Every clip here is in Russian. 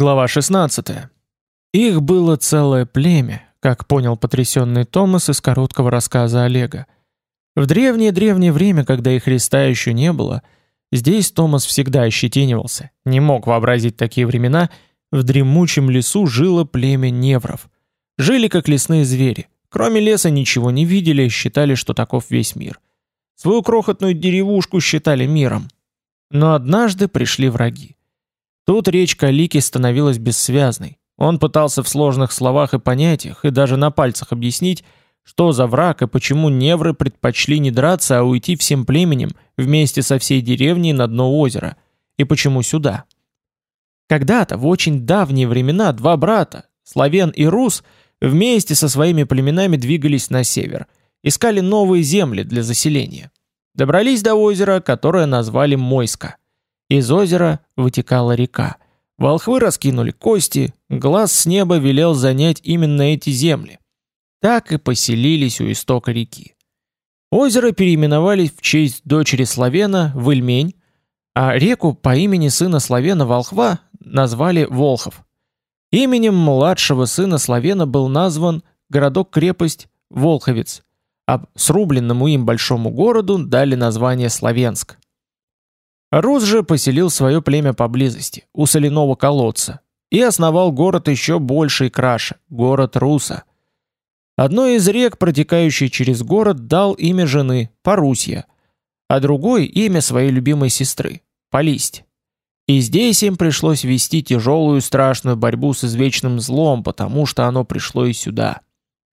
Глава 16. Их было целое племя, как понял потрясенный Томас из короткого рассказа Олега. В древнее-древнее время, когда и Христа еще не было, здесь Томас всегда ощетинивался, не мог вообразить такие времена, в дремучем лесу жило племя невров. Жили как лесные звери, кроме леса ничего не видели, считали, что таков весь мир. Свою крохотную деревушку считали миром. Но однажды пришли враги. Тут речь Калики становилась бессвязной. Он пытался в сложных словах и понятиях, и даже на пальцах объяснить, что за враг и почему невры предпочли не драться, а уйти всем племенем вместе со всей деревней на дно озера, и почему сюда. Когда-то, в очень давние времена, два брата, Славен и Рус, вместе со своими племенами двигались на север, искали новые земли для заселения. Добрались до озера, которое назвали Мойска – из озера вытекала река. Волхвы раскинули кости, глаз с неба велел занять именно эти земли. Так и поселились у истока реки. Озеро переименовали в честь дочери Славена Выльмень, а реку по имени сына Славена Волхва назвали Волхов. Именем младшего сына Славена был назван городок-крепость Волховец, а срубленному им большому городу дали название Славенск. Рус же поселил свое племя поблизости, у соляного колодца, и основал город еще больше и краше, город Руса. Одной из рек, протекающей через город, дал имя жены – Парусья, а другой – имя своей любимой сестры – Полисть. И здесь им пришлось вести тяжелую страшную борьбу с извечным злом, потому что оно пришло и сюда.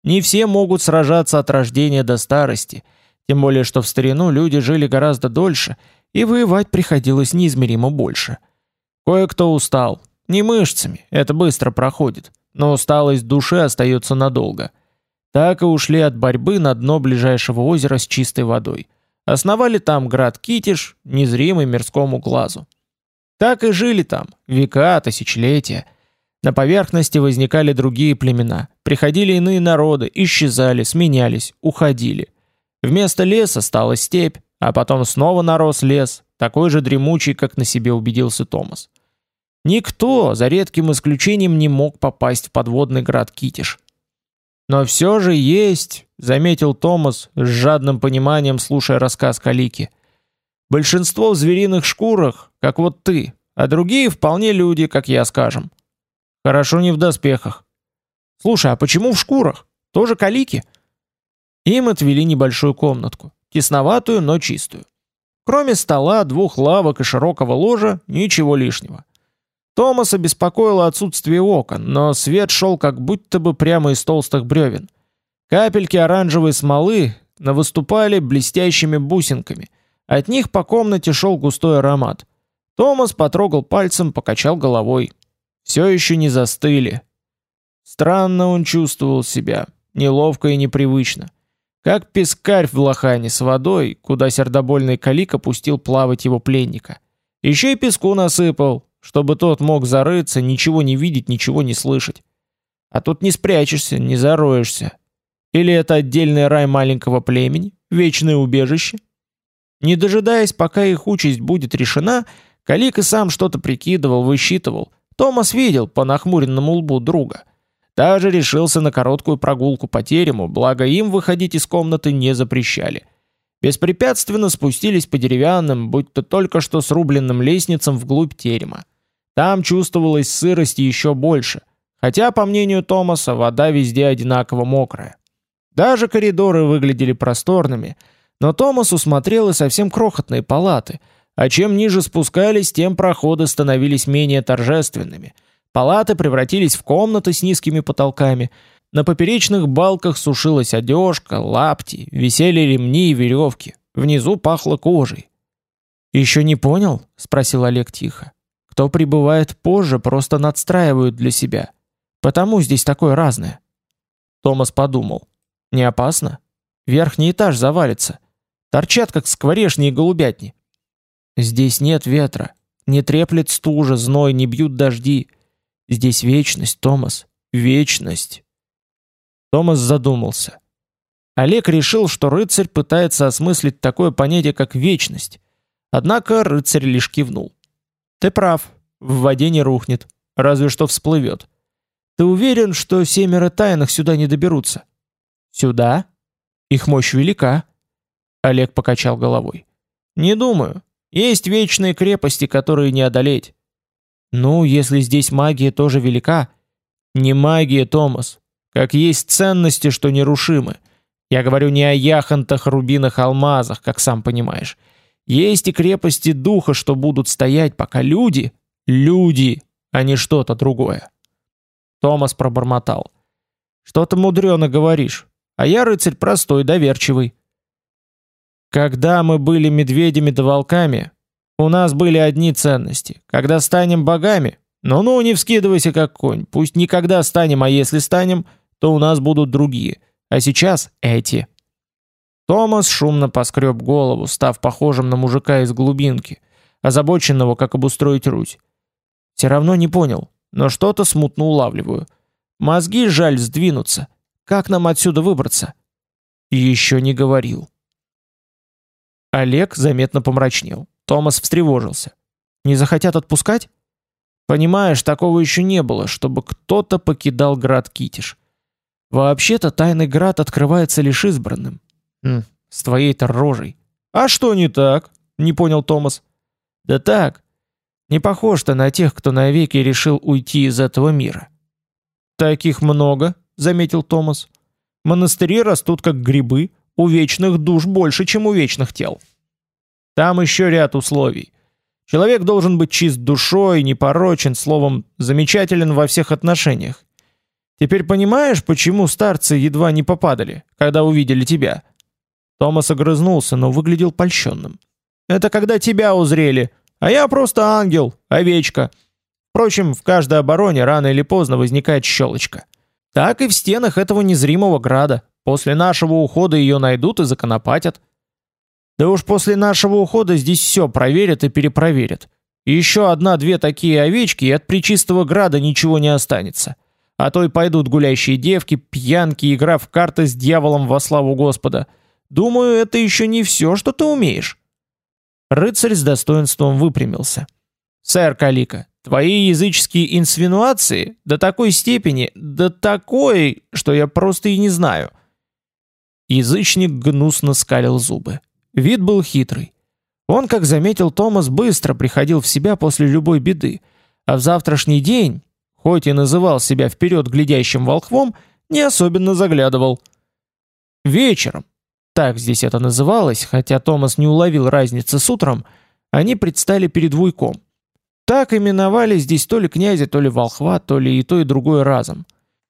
Не все могут сражаться от рождения до старости, тем более что в старину люди жили гораздо дольше – и воевать приходилось неизмеримо больше. Кое-кто устал, не мышцами, это быстро проходит, но усталость души остается надолго. Так и ушли от борьбы на дно ближайшего озера с чистой водой. Основали там град Китиш, незримый мирскому глазу. Так и жили там, века, тысячелетия. На поверхности возникали другие племена, приходили иные народы, исчезали, сменялись, уходили. Вместо леса стала степь, а потом снова нарос лес, такой же дремучий, как на себе убедился Томас. Никто, за редким исключением, не мог попасть в подводный град Китиш. Но все же есть, заметил Томас с жадным пониманием, слушая рассказ Калики. Большинство в звериных шкурах, как вот ты, а другие вполне люди, как я скажем. Хорошо не в доспехах. Слушай, а почему в шкурах? Тоже Калики? Им отвели небольшую комнатку тесноватую, но чистую. Кроме стола, двух лавок и широкого ложа, ничего лишнего. Томаса беспокоило отсутствие окон, но свет шел как будто бы прямо из толстых бревен. Капельки оранжевой смолы навыступали блестящими бусинками. От них по комнате шел густой аромат. Томас потрогал пальцем, покачал головой. Все еще не застыли. Странно он чувствовал себя, неловко и непривычно. Как пескарь в лохане с водой, куда сердобольный калик опустил плавать его пленника. Еще и песку насыпал, чтобы тот мог зарыться, ничего не видеть, ничего не слышать. А тут не спрячешься, не зароешься. Или это отдельный рай маленького племени, вечное убежище? Не дожидаясь, пока их участь будет решена, Калик и сам что-то прикидывал, высчитывал. Томас видел по нахмуренному лбу друга — даже решился на короткую прогулку по терему, благо им выходить из комнаты не запрещали. Беспрепятственно спустились по деревянным, будь то только что срубленным лестницам вглубь терема. Там чувствовалась сырость еще больше, хотя, по мнению Томаса, вода везде одинаково мокрая. Даже коридоры выглядели просторными, но Томас усмотрел и совсем крохотные палаты, а чем ниже спускались, тем проходы становились менее торжественными – Палаты превратились в комнаты с низкими потолками. На поперечных балках сушилась одежка, лапти, висели ремни и веревки. Внизу пахло кожей. «Еще не понял?» — спросил Олег тихо. «Кто прибывает позже, просто надстраивают для себя. Потому здесь такое разное». Томас подумал. «Не опасно? Верхний этаж завалится. Торчат, как скворечни и голубятни. Здесь нет ветра. Не треплет стужа, зной, не бьют дожди. Здесь вечность, Томас, вечность. Томас задумался. Олег решил, что рыцарь пытается осмыслить такое понятие, как вечность. Однако рыцарь лишь кивнул. Ты прав, в воде не рухнет. разве что всплывет. Ты уверен, что семеро тайных сюда не доберутся? Сюда? Их мощь велика. Олег покачал головой. Не думаю. Есть вечные крепости, которые не одолеть. Ну, если здесь магия тоже велика. Не магия, Томас. Как есть ценности, что нерушимы. Я говорю не о яхонтах, рубинах, алмазах, как сам понимаешь. Есть и крепости духа, что будут стоять, пока люди, люди, а не что-то другое. Томас пробормотал. Что-то мудрено говоришь. А я рыцарь простой, доверчивый. Когда мы были медведями да волками, у нас были одни ценности. Когда станем богами, ну-ну, не вскидывайся как конь. Пусть никогда станем, а если станем, то у нас будут другие. А сейчас эти. Томас шумно поскреб голову, став похожим на мужика из глубинки, озабоченного, как обустроить Русь. Все равно не понял, но что-то смутно улавливаю. Мозги жаль сдвинуться. Как нам отсюда выбраться? И еще не говорил. Олег заметно помрачнел. Томас встревожился. Не захотят отпускать? Понимаешь, такого еще не было, чтобы кто-то покидал град Китиш. Вообще-то тайный град открывается лишь избранным. Хм, с твоей-то рожей. А что не так? Не понял Томас. Да так. Не похож ты на тех, кто навеки решил уйти из этого мира. Таких много, заметил Томас. Монастыри растут как грибы, у вечных душ больше, чем у вечных тел. Там еще ряд условий. Человек должен быть чист душой, непорочен, словом, замечателен во всех отношениях. Теперь понимаешь, почему старцы едва не попадали, когда увидели тебя?» Томас огрызнулся, но выглядел польщенным. «Это когда тебя узрели, а я просто ангел, овечка. Впрочем, в каждой обороне рано или поздно возникает щелочка. Так и в стенах этого незримого града. После нашего ухода ее найдут и законопатят. Да уж после нашего ухода здесь все проверят и перепроверят. еще одна-две такие овечки, и от причистого града ничего не останется. А то и пойдут гулящие девки, пьянки, игра в карты с дьяволом во славу Господа. Думаю, это еще не все, что ты умеешь. Рыцарь с достоинством выпрямился. Сэр Калика, твои языческие инсинуации до такой степени, до такой, что я просто и не знаю. Язычник гнусно скалил зубы. Вид был хитрый. Он, как заметил Томас, быстро приходил в себя после любой беды, а в завтрашний день, хоть и называл себя вперед глядящим волхвом, не особенно заглядывал. Вечером, так здесь это называлось, хотя Томас не уловил разницы с утром, они предстали перед Вуйком. Так именовали здесь то ли князя, то ли волхва, то ли и то, и другое разом.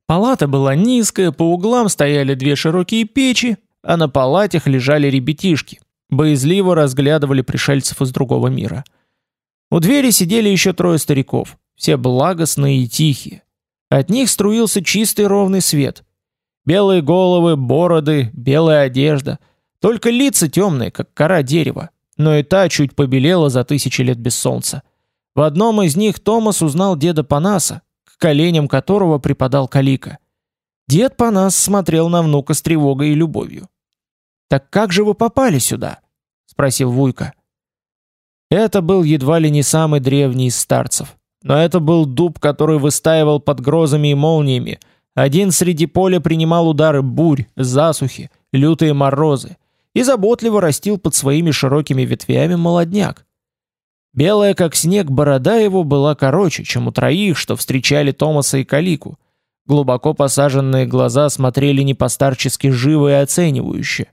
Палата была низкая, по углам стояли две широкие печи, а на палатях лежали ребятишки, боязливо разглядывали пришельцев из другого мира. У двери сидели еще трое стариков, все благостные и тихие. От них струился чистый ровный свет. Белые головы, бороды, белая одежда. Только лица темные, как кора дерева, но и та чуть побелела за тысячи лет без солнца. В одном из них Томас узнал деда Панаса, к коленям которого припадал Калика. Дед Панас смотрел на внука с тревогой и любовью. «Так как же вы попали сюда?» — спросил Вуйка. Это был едва ли не самый древний из старцев. Но это был дуб, который выстаивал под грозами и молниями. Один среди поля принимал удары бурь, засухи, лютые морозы и заботливо растил под своими широкими ветвями молодняк. Белая как снег борода его была короче, чем у троих, что встречали Томаса и Калику. Глубоко посаженные глаза смотрели не постарчески живо и оценивающе.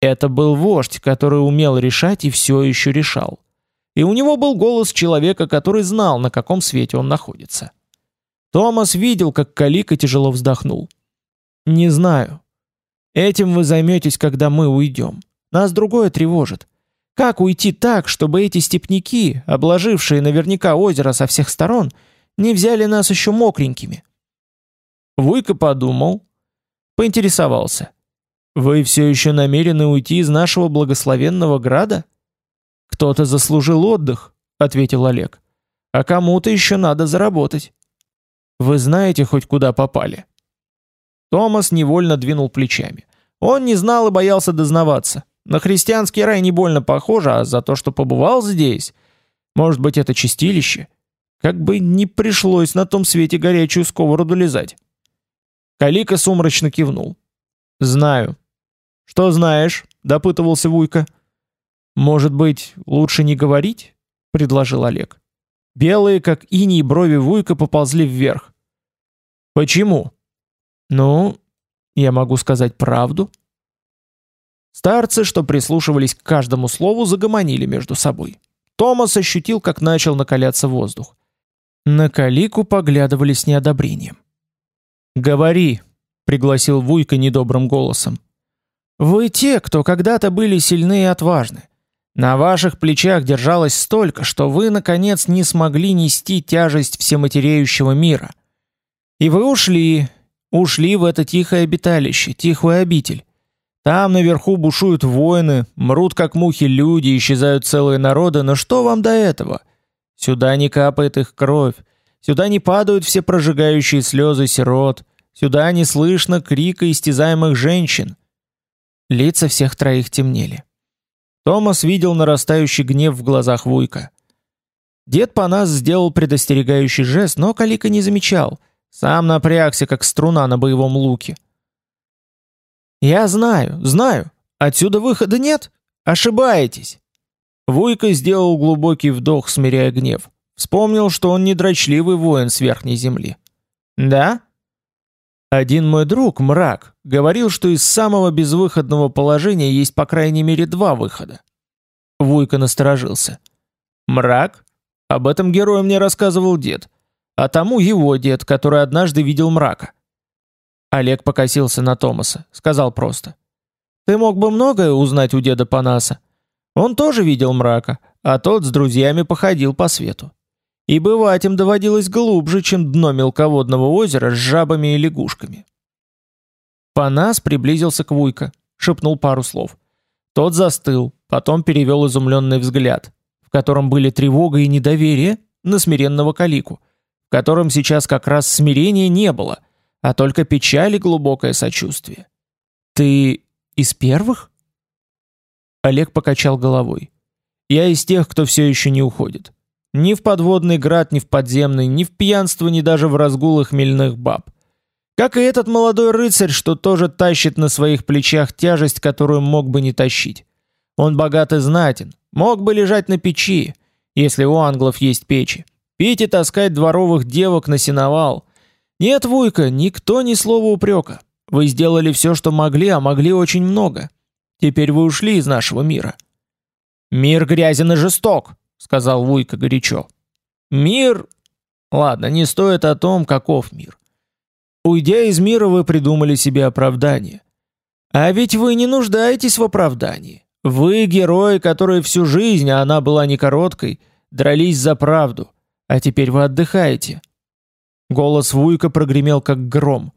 Это был вождь, который умел решать и все еще решал. И у него был голос человека, который знал, на каком свете он находится. Томас видел, как Калика тяжело вздохнул. «Не знаю. Этим вы займетесь, когда мы уйдем. Нас другое тревожит. Как уйти так, чтобы эти степняки, обложившие наверняка озеро со всех сторон, не взяли нас еще мокренькими?» Вуйка подумал, поинтересовался. Вы все еще намерены уйти из нашего благословенного града? Кто-то заслужил отдых, ответил Олег. А кому-то еще надо заработать. Вы знаете хоть куда попали? Томас невольно двинул плечами. Он не знал и боялся дознаваться. На христианский рай не больно похоже, а за то, что побывал здесь, может быть, это чистилище. Как бы не пришлось на том свете горячую сковороду лизать. Калика сумрачно кивнул. «Знаю». «Что знаешь?» — допытывался Вуйка. «Может быть, лучше не говорить?» — предложил Олег. Белые, как иней, брови Вуйка поползли вверх. «Почему?» «Ну, я могу сказать правду». Старцы, что прислушивались к каждому слову, загомонили между собой. Томас ощутил, как начал накаляться воздух. На Калику поглядывали с неодобрением. «Говори», — пригласил Вуйка недобрым голосом. «Вы те, кто когда-то были сильны и отважны. На ваших плечах держалось столько, что вы, наконец, не смогли нести тяжесть всематереющего мира. И вы ушли, ушли в это тихое обиталище, тихую обитель. Там наверху бушуют воины, мрут как мухи люди, исчезают целые народы, но что вам до этого? Сюда не капает их кровь, сюда не падают все прожигающие слезы сирот, сюда не слышно крика истязаемых женщин. Лица всех троих темнели. Томас видел нарастающий гнев в глазах Вуйка. Дед по нас сделал предостерегающий жест, но Калика не замечал. Сам напрягся, как струна на боевом луке. «Я знаю, знаю. Отсюда выхода нет? Ошибаетесь!» Вуйка сделал глубокий вдох, смиряя гнев. Вспомнил, что он не дрочливый воин с верхней земли. «Да?» Один мой друг, мрак, говорил, что из самого безвыходного положения есть по крайней мере два выхода. Вуйка насторожился. Мрак? Об этом герою мне рассказывал дед. А тому его дед, который однажды видел мрака. Олег покосился на Томаса, сказал просто. «Ты мог бы многое узнать у деда Панаса. Он тоже видел мрака, а тот с друзьями походил по свету. И бывать им доводилось глубже, чем дно мелководного озера с жабами и лягушками. Панас приблизился к Вуйка, шепнул пару слов. Тот застыл, потом перевел изумленный взгляд, в котором были тревога и недоверие, на смиренного калику, в котором сейчас как раз смирения не было, а только печаль и глубокое сочувствие. «Ты из первых?» Олег покачал головой. Я из тех, кто все еще не уходит. Ни в подводный град, ни в подземный, ни в пьянство, ни даже в разгулы хмельных баб. Как и этот молодой рыцарь, что тоже тащит на своих плечах тяжесть, которую мог бы не тащить. Он богат и знатен, мог бы лежать на печи, если у англов есть печи. Пить и таскать дворовых девок на сеновал. Нет, Вуйка, никто ни слова упрека. Вы сделали все, что могли, а могли очень много. Теперь вы ушли из нашего мира. Мир грязен и жесток, сказал Вуйка горячо. Мир... Ладно, не стоит о том, каков мир. Уйдя из мира, вы придумали себе оправдание. А ведь вы не нуждаетесь в оправдании. Вы герои, которые всю жизнь, а она была не короткой, дрались за правду. А теперь вы отдыхаете. Голос Вуйка прогремел как гром.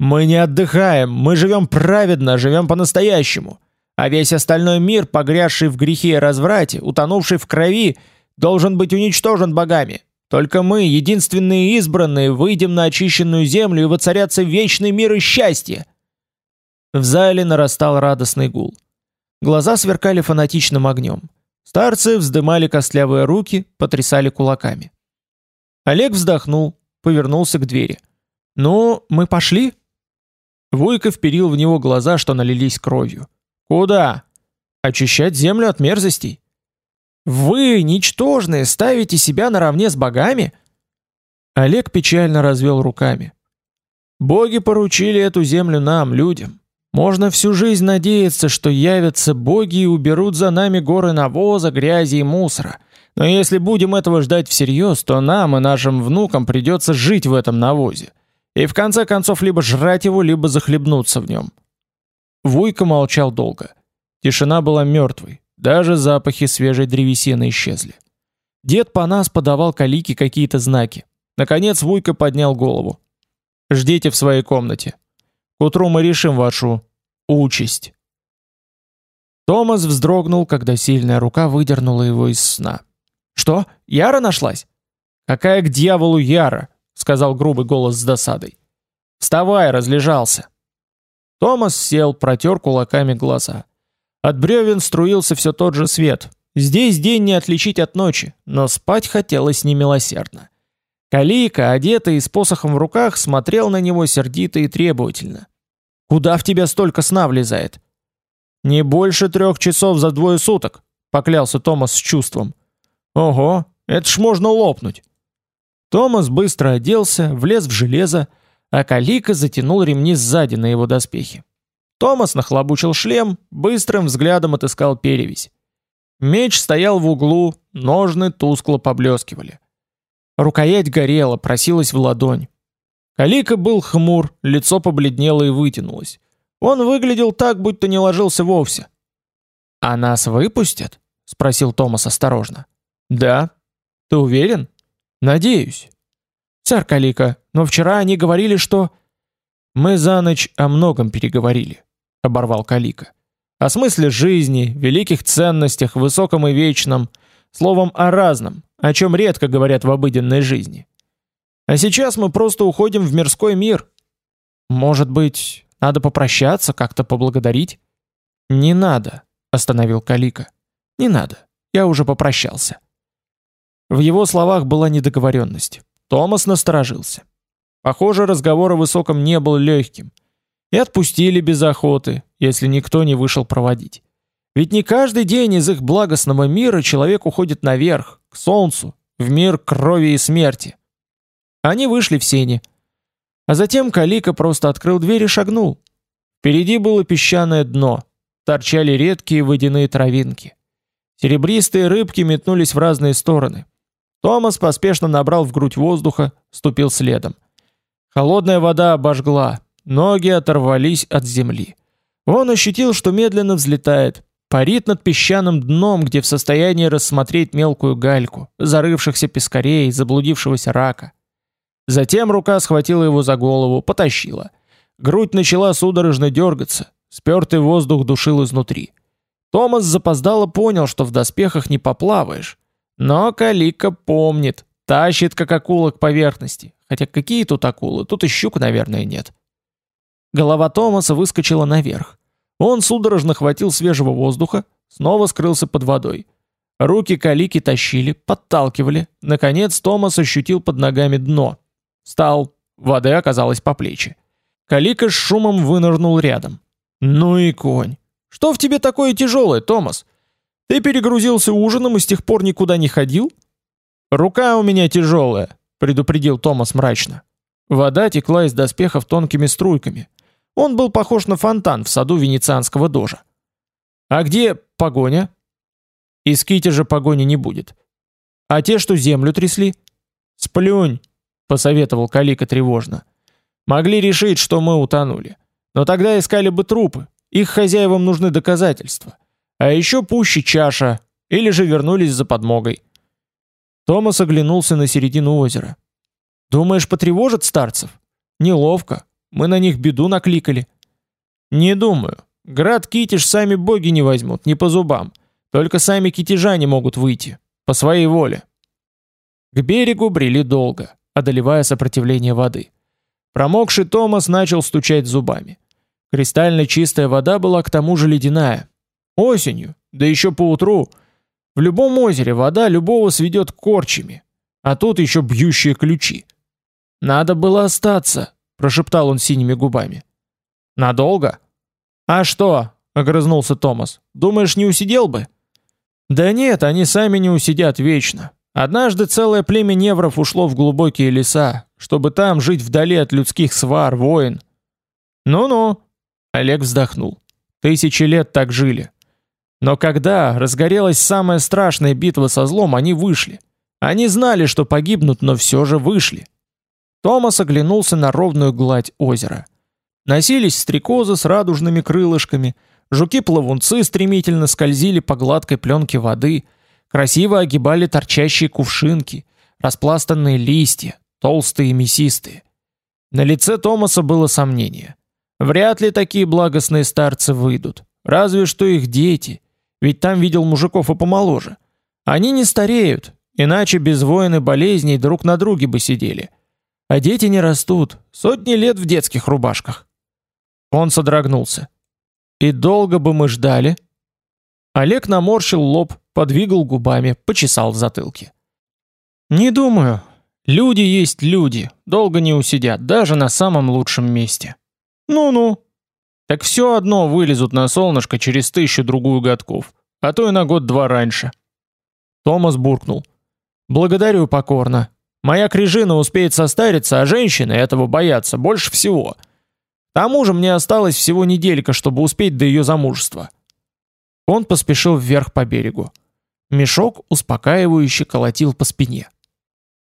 Мы не отдыхаем, мы живем праведно, живем по-настоящему а весь остальной мир, погрязший в грехе и разврате, утонувший в крови, должен быть уничтожен богами. Только мы, единственные избранные, выйдем на очищенную землю и воцарятся вечный мир и счастье. В зале нарастал радостный гул. Глаза сверкали фанатичным огнем. Старцы вздымали костлявые руки, потрясали кулаками. Олег вздохнул, повернулся к двери. «Ну, мы пошли?» Вуйков вперил в него глаза, что налились кровью. Куда? Очищать землю от мерзостей. Вы, ничтожные, ставите себя наравне с богами? Олег печально развел руками. Боги поручили эту землю нам, людям. Можно всю жизнь надеяться, что явятся боги и уберут за нами горы навоза, грязи и мусора. Но если будем этого ждать всерьез, то нам и нашим внукам придется жить в этом навозе. И в конце концов либо жрать его, либо захлебнуться в нем. Вуйка молчал долго. Тишина была мертвой, даже запахи свежей древесины исчезли. Дед по нас подавал калике какие-то знаки. Наконец Вуйка поднял голову. «Ждите в своей комнате. К утру мы решим вашу... участь». Томас вздрогнул, когда сильная рука выдернула его из сна. «Что, Яра нашлась?» «Какая к дьяволу Яра?» — сказал грубый голос с досадой. «Вставай, разлежался». Томас сел, протер кулаками глаза. От бревен струился все тот же свет. Здесь день не отличить от ночи, но спать хотелось немилосердно. Калика, одетый и с посохом в руках, смотрел на него сердито и требовательно. «Куда в тебя столько сна влезает?» «Не больше трех часов за двое суток», — поклялся Томас с чувством. «Ого, это ж можно лопнуть!» Томас быстро оделся, влез в железо, а Калика затянул ремни сзади на его доспехи. Томас нахлобучил шлем, быстрым взглядом отыскал перевязь. Меч стоял в углу, ножны тускло поблескивали. Рукоять горела, просилась в ладонь. Калика был хмур, лицо побледнело и вытянулось. Он выглядел так, будто не ложился вовсе. «А нас выпустят?» — спросил Томас осторожно. «Да». «Ты уверен?» «Надеюсь». «Царь Калика, но вчера они говорили, что...» «Мы за ночь о многом переговорили», — оборвал Калика. «О смысле жизни, великих ценностях, высоком и вечном, словом, о разном, о чем редко говорят в обыденной жизни. А сейчас мы просто уходим в мирской мир. Может быть, надо попрощаться, как-то поблагодарить?» «Не надо», — остановил Калика. «Не надо, я уже попрощался». В его словах была недоговоренность. Томас насторожился. Похоже, разговор о высоком не был легким. И отпустили без охоты, если никто не вышел проводить. Ведь не каждый день из их благостного мира человек уходит наверх, к солнцу, в мир крови и смерти. Они вышли в сени. А затем Калика просто открыл дверь и шагнул. Впереди было песчаное дно, торчали редкие водяные травинки. Серебристые рыбки метнулись в разные стороны. Томас поспешно набрал в грудь воздуха, ступил следом. Холодная вода обожгла, ноги оторвались от земли. Он ощутил, что медленно взлетает, парит над песчаным дном, где в состоянии рассмотреть мелкую гальку, зарывшихся пескарей, заблудившегося рака. Затем рука схватила его за голову, потащила. Грудь начала судорожно дергаться, спертый воздух душил изнутри. Томас запоздало понял, что в доспехах не поплаваешь. Но Калика помнит, тащит как акула к поверхности, Хотя какие тут акулы? Тут и щук, наверное, нет. Голова Томаса выскочила наверх. Он судорожно хватил свежего воздуха, снова скрылся под водой. Руки Калики тащили, подталкивали. Наконец Томас ощутил под ногами дно. Стал. Воды оказалось по плечи. Калика с шумом вынырнул рядом. «Ну и конь! Что в тебе такое тяжелое, Томас? Ты перегрузился ужином и с тех пор никуда не ходил?» «Рука у меня тяжелая», предупредил Томас мрачно. Вода текла из доспехов тонкими струйками. Он был похож на фонтан в саду венецианского дожа. А где погоня? Из же погони не будет. А те, что землю трясли? Сплюнь, посоветовал Калика тревожно. Могли решить, что мы утонули. Но тогда искали бы трупы. Их хозяевам нужны доказательства. А еще пуще чаша, или же вернулись за подмогой. Томас оглянулся на середину озера. «Думаешь, потревожат старцев? Неловко. Мы на них беду накликали». «Не думаю. Град Китиш сами боги не возьмут, не по зубам. Только сами китежане могут выйти. По своей воле». К берегу брели долго, одолевая сопротивление воды. Промокший Томас начал стучать зубами. Кристально чистая вода была к тому же ледяная. Осенью, да еще по утру, в любом озере вода любого сведет корчами, а тут еще бьющие ключи. Надо было остаться, прошептал он синими губами. Надолго? А что? огрызнулся Томас. Думаешь, не усидел бы? Да нет, они сами не усидят вечно. Однажды целое племя невров ушло в глубокие леса, чтобы там жить вдали от людских свар, войн. Ну-ну, Олег вздохнул. Тысячи лет так жили. Но когда разгорелась самая страшная битва со злом, они вышли. Они знали, что погибнут, но все же вышли. Томас оглянулся на ровную гладь озера. Носились стрекозы с радужными крылышками, жуки-плавунцы стремительно скользили по гладкой пленке воды, красиво огибали торчащие кувшинки, распластанные листья, толстые и мясистые. На лице Томаса было сомнение. Вряд ли такие благостные старцы выйдут, разве что их дети, ведь там видел мужиков и помоложе. Они не стареют, иначе без войн и болезней друг на друге бы сидели. А дети не растут, сотни лет в детских рубашках. Он содрогнулся. И долго бы мы ждали? Олег наморщил лоб, подвигал губами, почесал в затылке. Не думаю. Люди есть люди, долго не усидят, даже на самом лучшем месте. Ну-ну. Так все одно вылезут на солнышко через тысячу-другую годков, а то и на год-два раньше. Томас буркнул. Благодарю покорно. Моя крижина успеет состариться, а женщины этого боятся больше всего. К тому же мне осталось всего неделька, чтобы успеть до ее замужества. Он поспешил вверх по берегу. Мешок успокаивающе колотил по спине.